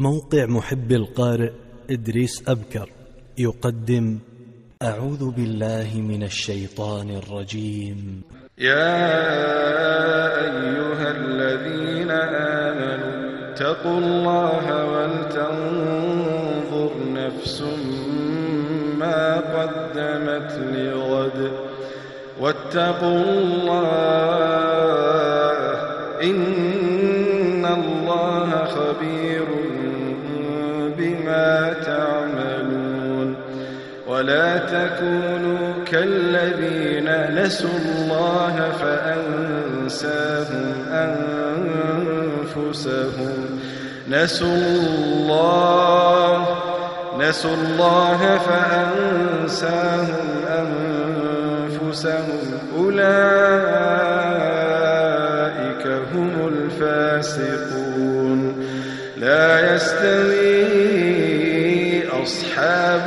موقع محب القارئ إدريس أبكر يقدم أعوذ بالله من الشيطان الرجيم. يا أيها الذين آمنوا اتقوا الله ولتنظر نفس ما قدمت لغد. واتقوا الله إن ولا تكونوا كالذين نسوا الله فأنساهم أنفسهم نسوا الله نسوا الله فأنساهم أنفسهم أولئك هم الفاسقون لا يستوي أصحاب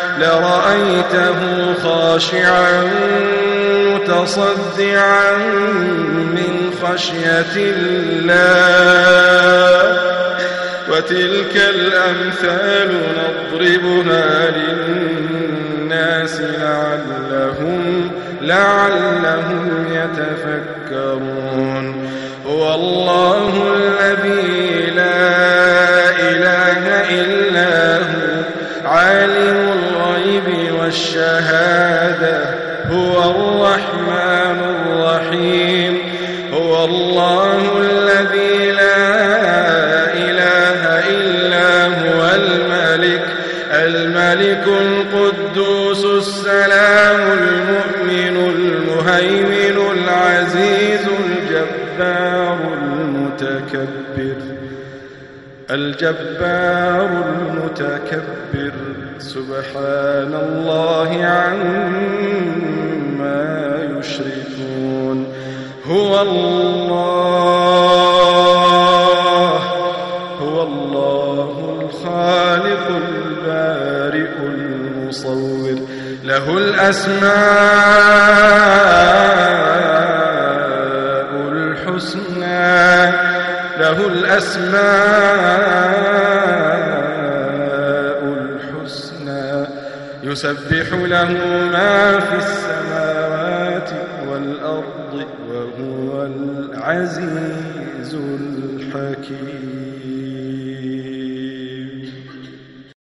لرأيته خاشعا متصدعا من خشية الله. وتلك الأمثال نضربها للناس لعلهم لعلهم يتفكرون. هو الله والشهادة هو الرحمن الرحيم. هو الله الذي لا إله إلا هو الملك. الملك القدوس السلام المؤمن المهيمن العزيز الجبار المتكبر. الجبار المتكبر. سبحان الله عما هو الله. هو الله الخالق البارئ المصور. له الأسماء الحسنى. له الأسماء الحسنى. يسبح له ما في السماوات والأرض وهو العزيز الحكيم.